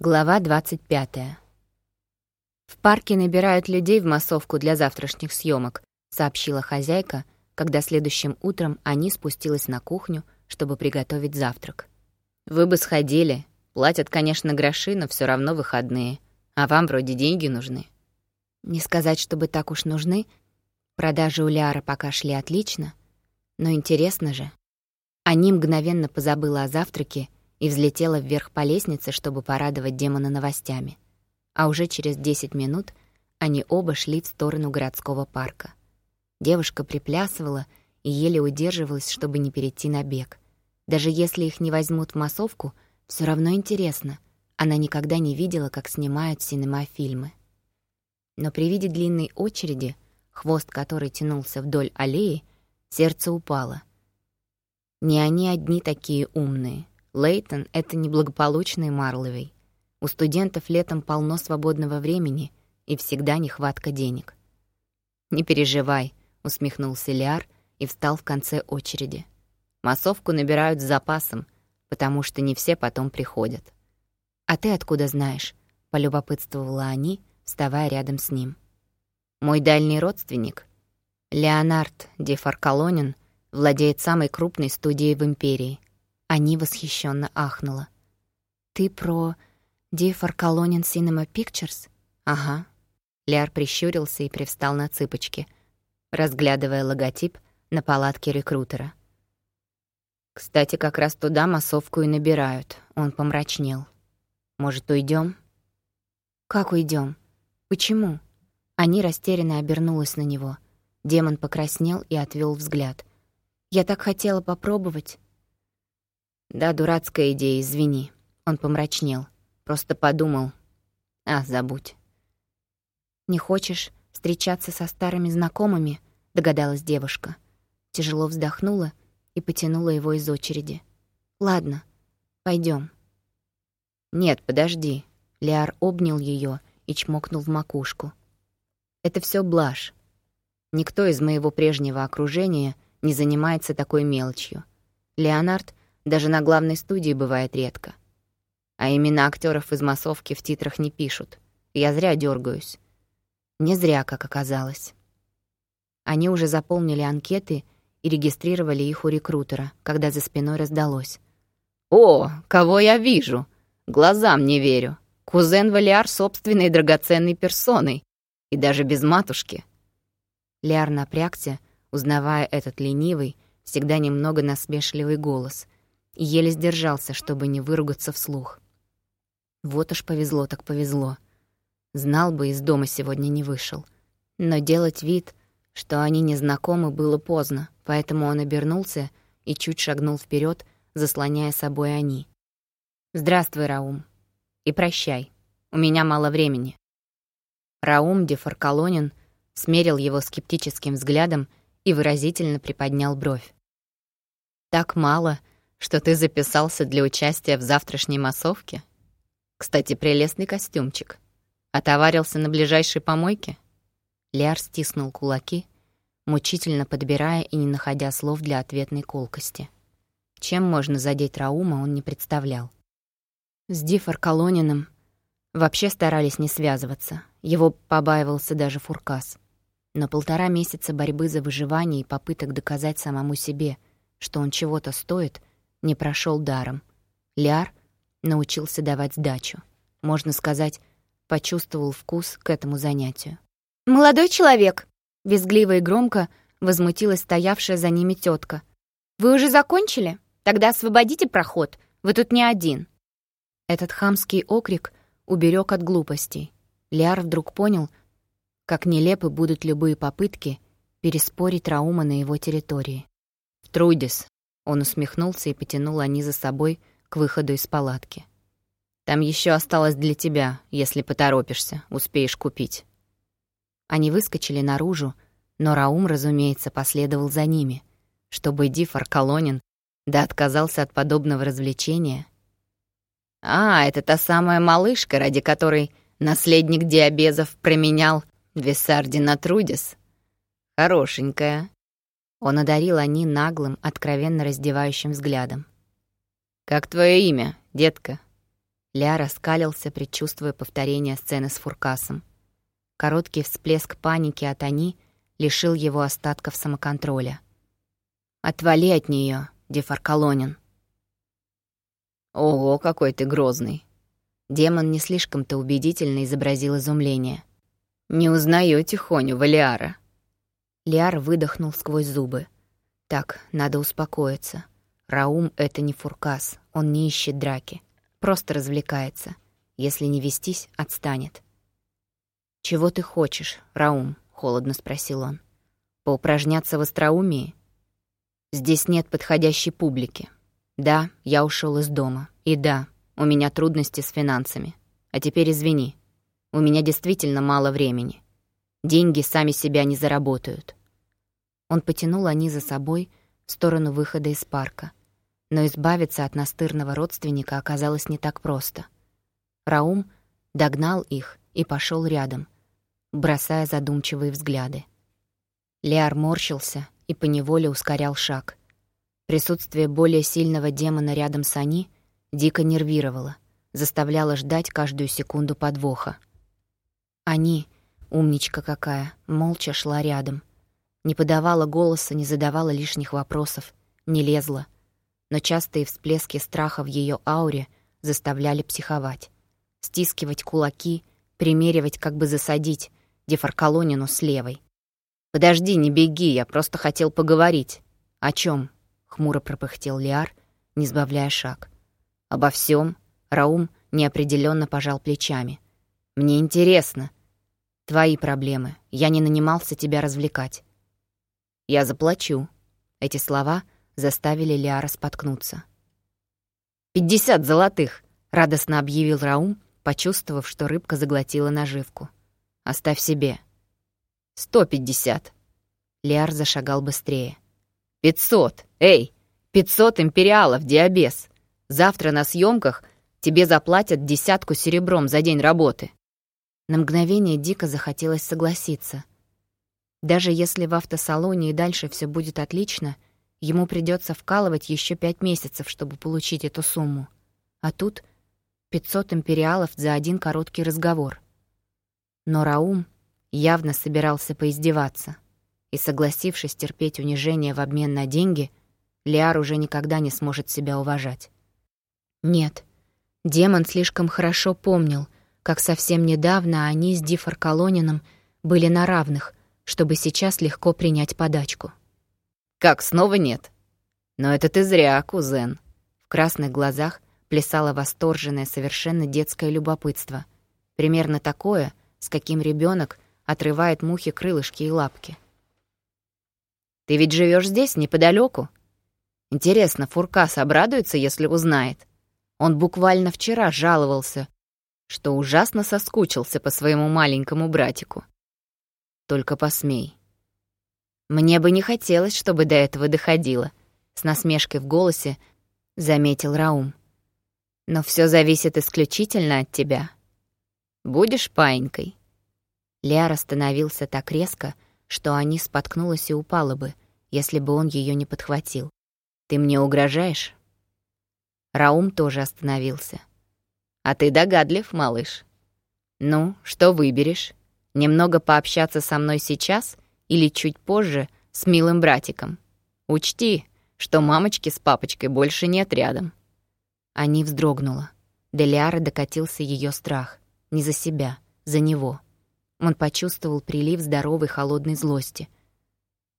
Глава 25. «В парке набирают людей в массовку для завтрашних съемок, сообщила хозяйка, когда следующим утром они спустилась на кухню, чтобы приготовить завтрак. «Вы бы сходили. Платят, конечно, гроши, но все равно выходные. А вам вроде деньги нужны». Не сказать, чтобы так уж нужны. Продажи у Ляра пока шли отлично. Но интересно же. Они мгновенно позабыла о завтраке и взлетела вверх по лестнице, чтобы порадовать демона новостями. А уже через 10 минут они оба шли в сторону городского парка. Девушка приплясывала и еле удерживалась, чтобы не перейти на бег. Даже если их не возьмут в массовку, все равно интересно. Она никогда не видела, как снимают синема-фильмы. Но при виде длинной очереди, хвост которой тянулся вдоль аллеи, сердце упало. Не они одни такие умные. Лейтон — это неблагополучный Марловей. У студентов летом полно свободного времени и всегда нехватка денег. «Не переживай», — усмехнулся Лиар и встал в конце очереди. «Массовку набирают с запасом, потому что не все потом приходят». «А ты откуда знаешь?» — полюбопытствовала они, вставая рядом с ним. «Мой дальний родственник, Леонард де Фаркалонин, владеет самой крупной студией в Империи — они восхищенно ахнула. «Ты про Дифор Колонин Cinema Pictures?» «Ага». Ляр прищурился и привстал на цыпочки, разглядывая логотип на палатке рекрутера. «Кстати, как раз туда массовку и набирают». Он помрачнел. «Может, уйдем? «Как уйдем? Почему?» Они растерянно обернулась на него. Демон покраснел и отвел взгляд. «Я так хотела попробовать». «Да, дурацкая идея, извини». Он помрачнел. Просто подумал. «А, забудь». «Не хочешь встречаться со старыми знакомыми?» — догадалась девушка. Тяжело вздохнула и потянула его из очереди. «Ладно, пойдем. «Нет, подожди». Лиар обнял ее и чмокнул в макушку. «Это все блажь. Никто из моего прежнего окружения не занимается такой мелочью. Леонард даже на главной студии бывает редко. А имена актеров из массовки в титрах не пишут. Я зря дергаюсь. Не зря, как оказалось. Они уже заполнили анкеты и регистрировали их у рекрутера, когда за спиной раздалось. «О, кого я вижу! Глазам не верю! Кузен Валиар собственной драгоценной персоной, и даже без матушки!» Ляр напрягся, узнавая этот ленивый, всегда немного насмешливый голос, и еле сдержался, чтобы не выругаться вслух. Вот уж повезло так повезло. Знал бы, из дома сегодня не вышел. Но делать вид, что они не знакомы, было поздно, поэтому он обернулся и чуть шагнул вперед, заслоняя собой они. «Здравствуй, Раум. И прощай. У меня мало времени». Раум де Фаркалонин смерил его скептическим взглядом и выразительно приподнял бровь. «Так мало», что ты записался для участия в завтрашней массовке? Кстати, прелестный костюмчик. Отоварился на ближайшей помойке?» Ляр стиснул кулаки, мучительно подбирая и не находя слов для ответной колкости. Чем можно задеть Раума, он не представлял. С Дифор Колониным вообще старались не связываться. Его побаивался даже Фуркас. Но полтора месяца борьбы за выживание и попыток доказать самому себе, что он чего-то стоит — не прошел даром. Ляр научился давать сдачу. Можно сказать, почувствовал вкус к этому занятию. «Молодой человек!» — визгливо и громко возмутилась стоявшая за ними тетка. «Вы уже закончили? Тогда освободите проход. Вы тут не один». Этот хамский окрик уберег от глупостей. Ляр вдруг понял, как нелепы будут любые попытки переспорить Раума на его территории. «Трудис, он усмехнулся и потянул они за собой к выходу из палатки. «Там еще осталось для тебя, если поторопишься, успеешь купить». Они выскочили наружу, но Раум, разумеется, последовал за ними, чтобы Диф Аркалонин да отказался от подобного развлечения. «А, это та самая малышка, ради которой наследник Диабезов променял Висарди на Трудис. Хорошенькая, он одарил они наглым, откровенно раздевающим взглядом. «Как твое имя, детка?» Ля раскалился, предчувствуя повторение сцены с Фуркасом. Короткий всплеск паники от Ани лишил его остатков самоконтроля. «Отвали от нее, Дефаркалонин!» «Ого, какой ты грозный!» Демон не слишком-то убедительно изобразил изумление. «Не узнаю тихоню Валиара». Лиар выдохнул сквозь зубы. «Так, надо успокоиться. Раум — это не фуркас, он не ищет драки. Просто развлекается. Если не вестись, отстанет». «Чего ты хочешь, Раум?» — холодно спросил он. «Поупражняться в остроумии?» «Здесь нет подходящей публики. Да, я ушел из дома. И да, у меня трудности с финансами. А теперь извини. У меня действительно мало времени. Деньги сами себя не заработают. Он потянул они за собой в сторону выхода из парка. Но избавиться от настырного родственника оказалось не так просто. Раум догнал их и пошел рядом, бросая задумчивые взгляды. Леар морщился и поневоле ускорял шаг. Присутствие более сильного демона рядом с Ани — дико нервировала, заставляла ждать каждую секунду подвоха. Они, умничка какая, молча шла рядом. Не подавала голоса, не задавала лишних вопросов, не лезла. Но частые всплески страха в ее ауре заставляли психовать. Стискивать кулаки, примеривать, как бы засадить Дефаркалонину с левой. «Подожди, не беги, я просто хотел поговорить». «О чем? хмуро пропыхтел Лиар, не сбавляя шаг. Обо всем Раум неопределенно пожал плечами. «Мне интересно. Твои проблемы. Я не нанимался тебя развлекать». «Я заплачу». Эти слова заставили Лиара споткнуться. «Пятьдесят золотых!» — радостно объявил Раум, почувствовав, что рыбка заглотила наживку. «Оставь себе». «Сто пятьдесят». Лиар зашагал быстрее. «Пятьсот! Эй! Пятьсот империалов, диабез!» Завтра на съемках тебе заплатят десятку серебром за день работы». На мгновение дико захотелось согласиться. Даже если в автосалоне и дальше все будет отлично, ему придется вкалывать еще пять месяцев, чтобы получить эту сумму. А тут 500 империалов за один короткий разговор. Но Раум явно собирался поиздеваться. И, согласившись терпеть унижение в обмен на деньги, Лиар уже никогда не сможет себя уважать. Нет, демон слишком хорошо помнил, как совсем недавно они с Дифаркалонином были на равных, чтобы сейчас легко принять подачку. «Как, снова нет?» «Но это ты зря, кузен». В красных глазах плясало восторженное, совершенно детское любопытство. Примерно такое, с каким ребенок отрывает мухи крылышки и лапки. «Ты ведь живешь здесь, неподалеку. Интересно, Фуркас обрадуется, если узнает?» Он буквально вчера жаловался, что ужасно соскучился по своему маленькому братику. Только посмей. Мне бы не хотелось, чтобы до этого доходило, с насмешкой в голосе заметил Раум. Но все зависит исключительно от тебя. Будешь паинькой. Ляр остановился так резко, что Ани споткнулась и упала бы, если бы он ее не подхватил. Ты мне угрожаешь? Раум тоже остановился. «А ты догадлив, малыш. Ну, что выберешь? Немного пообщаться со мной сейчас или чуть позже с милым братиком? Учти, что мамочки с папочкой больше нет рядом». Они вздрогнула. Делиара докатился ее страх. Не за себя, за него. Он почувствовал прилив здоровой холодной злости.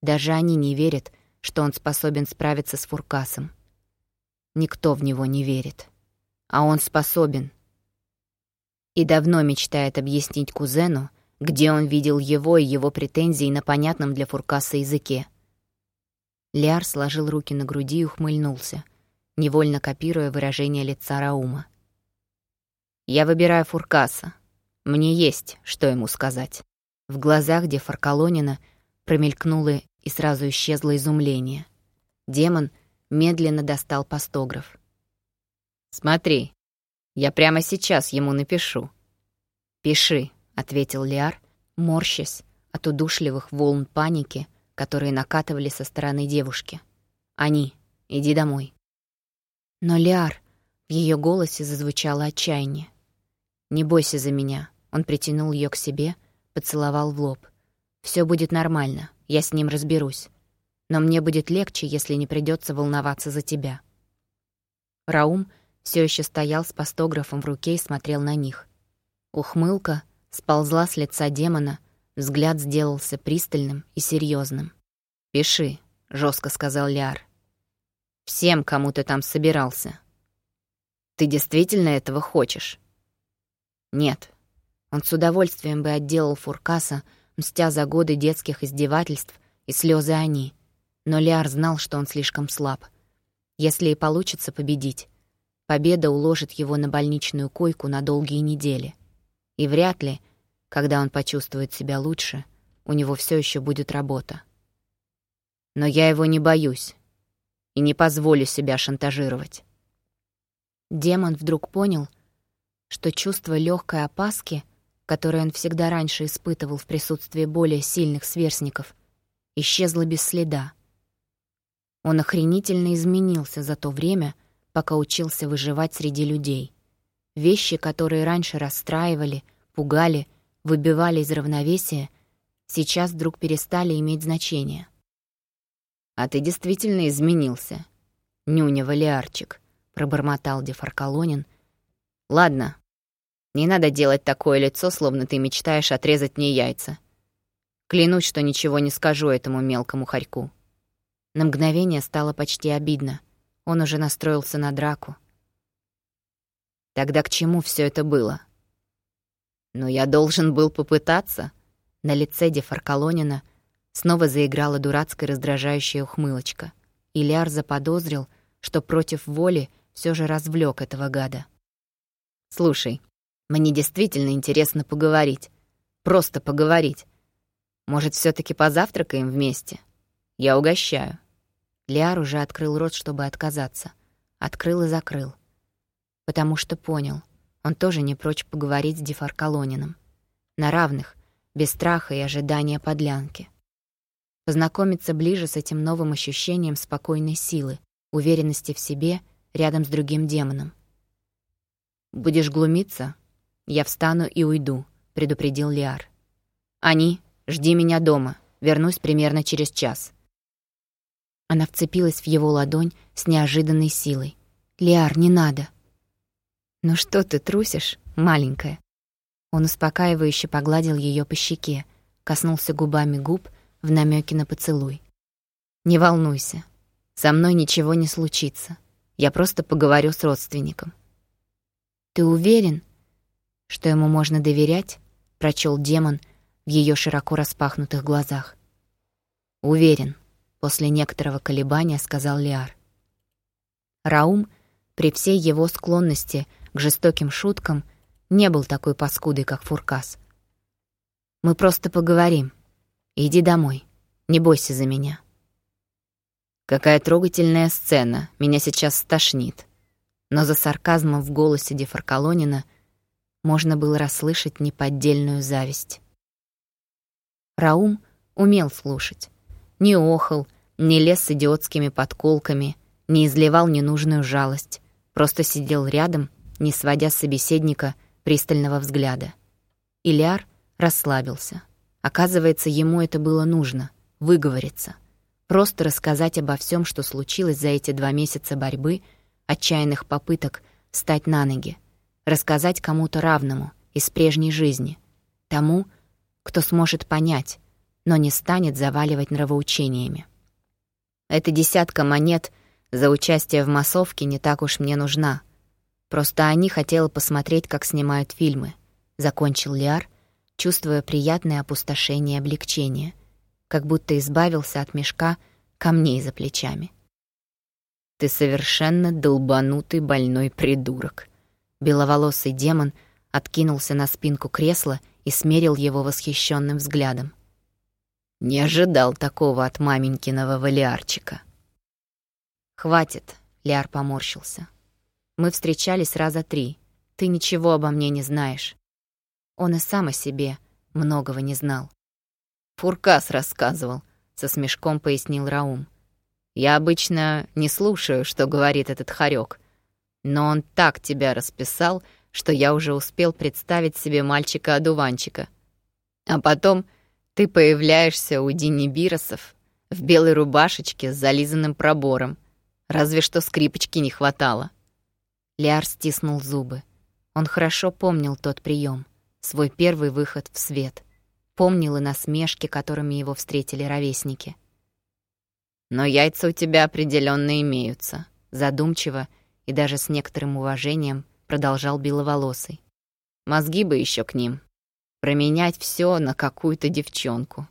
Даже они не верят, что он способен справиться с Фуркасом. Никто в него не верит. А он способен. И давно мечтает объяснить кузену, где он видел его и его претензии на понятном для Фуркаса языке. Ляр сложил руки на груди и ухмыльнулся, невольно копируя выражение лица Раума. «Я выбираю Фуркаса. Мне есть, что ему сказать». В глазах где Фаркалонина промелькнуло и сразу исчезло изумление. Демон — медленно достал постограф. «Смотри, я прямо сейчас ему напишу». «Пиши», — ответил Лиар, морщась от удушливых волн паники, которые накатывали со стороны девушки. «Они, иди домой». Но Лиар, в ее голосе зазвучало отчаяние. «Не бойся за меня». Он притянул ее к себе, поцеловал в лоб. Все будет нормально, я с ним разберусь. Но мне будет легче, если не придется волноваться за тебя». Раум все еще стоял с пастографом в руке и смотрел на них. Ухмылка сползла с лица демона, взгляд сделался пристальным и серьезным. «Пиши», — жестко сказал Ляр. «Всем, кому ты там собирался. Ты действительно этого хочешь?» «Нет». Он с удовольствием бы отделал Фуркаса, мстя за годы детских издевательств и слезы они. Но Ляр знал, что он слишком слаб. Если и получится победить, победа уложит его на больничную койку на долгие недели. И вряд ли, когда он почувствует себя лучше, у него все еще будет работа. Но я его не боюсь и не позволю себя шантажировать. Демон вдруг понял, что чувство легкой опаски, которое он всегда раньше испытывал в присутствии более сильных сверстников, исчезло без следа. Он охренительно изменился за то время, пока учился выживать среди людей. Вещи, которые раньше расстраивали, пугали, выбивали из равновесия, сейчас вдруг перестали иметь значение. «А ты действительно изменился, нюня Валиарчик», — пробормотал Дефаркалонин. «Ладно, не надо делать такое лицо, словно ты мечтаешь отрезать мне яйца. Клянусь, что ничего не скажу этому мелкому хорьку». На мгновение стало почти обидно. Он уже настроился на драку. Тогда к чему все это было? «Но я должен был попытаться». На лице Дефаркалонина снова заиграла дурацкая раздражающая ухмылочка. Ильяр заподозрил, что против воли все же развлек этого гада. «Слушай, мне действительно интересно поговорить. Просто поговорить. Может, все таки позавтракаем вместе? Я угощаю». Лиар уже открыл рот, чтобы отказаться. Открыл и закрыл. Потому что понял, он тоже не прочь поговорить с Дефаркалонином. На равных, без страха и ожидания подлянки. Познакомиться ближе с этим новым ощущением спокойной силы, уверенности в себе рядом с другим демоном. «Будешь глумиться? Я встану и уйду», — предупредил Лиар. «Они, жди меня дома. Вернусь примерно через час». Она вцепилась в его ладонь с неожиданной силой. «Лиар, не надо!» «Ну что ты трусишь, маленькая?» Он успокаивающе погладил ее по щеке, коснулся губами губ в намеке на поцелуй. «Не волнуйся, со мной ничего не случится. Я просто поговорю с родственником». «Ты уверен, что ему можно доверять?» — прочел демон в ее широко распахнутых глазах. «Уверен», После некоторого колебания сказал Лиар. Раум, при всей его склонности к жестоким шуткам, не был такой паскудой, как Фуркас. «Мы просто поговорим. Иди домой. Не бойся за меня». Какая трогательная сцена, меня сейчас стошнит. Но за сарказмом в голосе Дефаркалонина можно было расслышать неподдельную зависть. Раум умел слушать. Не охал, не лез с идиотскими подколками, не изливал ненужную жалость. Просто сидел рядом, не сводя с собеседника пристального взгляда. Ильяр расслабился. Оказывается, ему это было нужно — выговориться. Просто рассказать обо всем, что случилось за эти два месяца борьбы, отчаянных попыток встать на ноги. Рассказать кому-то равному, из прежней жизни. Тому, кто сможет понять, но не станет заваливать нравоучениями. Эта десятка монет за участие в массовке не так уж мне нужна. Просто они хотела посмотреть, как снимают фильмы. Закончил Лиар, чувствуя приятное опустошение и облегчение, как будто избавился от мешка камней за плечами. «Ты совершенно долбанутый больной придурок». Беловолосый демон откинулся на спинку кресла и смерил его восхищенным взглядом. Не ожидал такого от маменькиного валиарчика. «Хватит», — Ляр поморщился. «Мы встречались раза три. Ты ничего обо мне не знаешь». Он и сам о себе многого не знал. «Фуркас рассказывал», — со смешком пояснил Раум. «Я обычно не слушаю, что говорит этот хорек, Но он так тебя расписал, что я уже успел представить себе мальчика-одуванчика. А потом ты появляешься у Дини Биросов в белой рубашечке с зализанным пробором. Разве что скрипочки не хватало. Лиар стиснул зубы. Он хорошо помнил тот прием, свой первый выход в свет. Помнил и насмешки, которыми его встретили ровесники. «Но яйца у тебя определенно имеются», — задумчиво и даже с некоторым уважением продолжал Беловолосый. «Мозги бы еще к ним. Променять все на какую-то девчонку».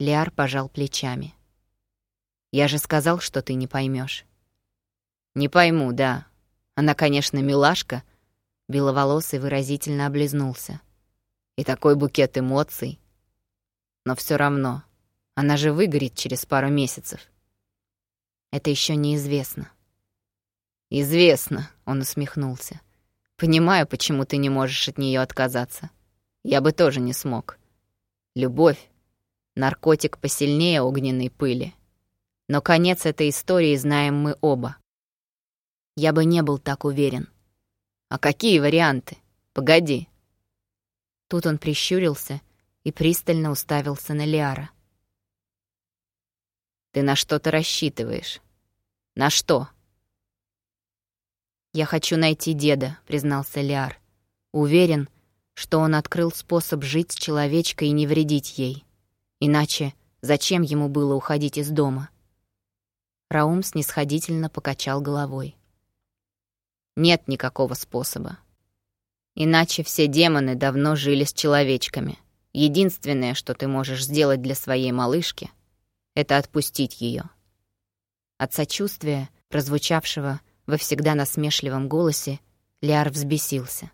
Лиар пожал плечами. «Я же сказал, что ты не поймешь. «Не пойму, да. Она, конечно, милашка», — Беловолосый выразительно облизнулся. «И такой букет эмоций. Но все равно, она же выгорит через пару месяцев». «Это еще неизвестно». «Известно», — он усмехнулся. «Понимаю, почему ты не можешь от нее отказаться. Я бы тоже не смог. Любовь — наркотик посильнее огненной пыли. Но конец этой истории знаем мы оба. Я бы не был так уверен. А какие варианты? Погоди. Тут он прищурился и пристально уставился на Лиара. Ты на что-то рассчитываешь. На что? Я хочу найти деда, признался Лиар. Уверен, что он открыл способ жить с человечкой и не вредить ей. Иначе зачем ему было уходить из дома? Раум снисходительно покачал головой. Нет никакого способа. Иначе все демоны давно жили с человечками. Единственное, что ты можешь сделать для своей малышки, это отпустить ее. От сочувствия, прозвучавшего во всегда насмешливом голосе, Ляр взбесился.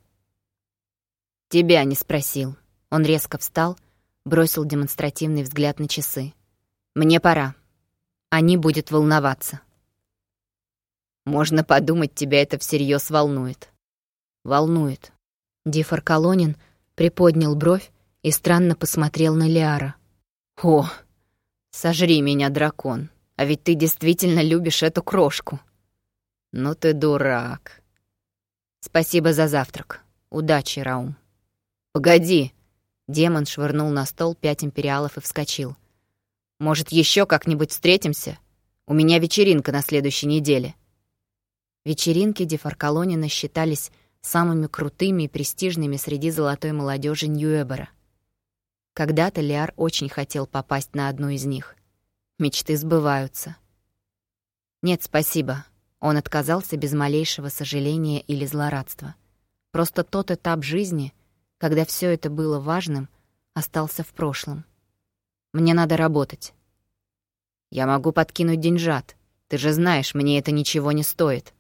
«Тебя не спросил». Он резко встал, бросил демонстративный взгляд на часы. «Мне пора. Они будет волноваться». Можно подумать, тебя это всерьез волнует. Волнует. Дифар Колонин приподнял бровь и странно посмотрел на Лиара. «О, сожри меня, дракон, а ведь ты действительно любишь эту крошку». «Ну ты дурак». «Спасибо за завтрак. Удачи, Раум». «Погоди!» Демон швырнул на стол пять империалов и вскочил. «Может, еще как-нибудь встретимся? У меня вечеринка на следующей неделе. Вечеринки Дефаркалонина считались самыми крутыми и престижными среди золотой молодежи Ньюэбора. Когда-то Лиар очень хотел попасть на одну из них. Мечты сбываются. Нет, спасибо. Он отказался без малейшего сожаления или злорадства. Просто тот этап жизни, когда все это было важным, остался в прошлом. Мне надо работать. Я могу подкинуть деньжат. Ты же знаешь, мне это ничего не стоит.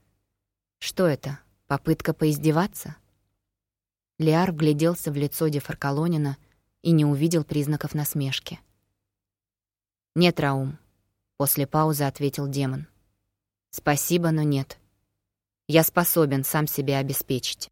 Что это? Попытка поиздеваться? Лиар вгляделся в лицо Дефаркалонина и не увидел признаков насмешки. «Нет, Раум», — после паузы ответил демон. «Спасибо, но нет. Я способен сам себя обеспечить».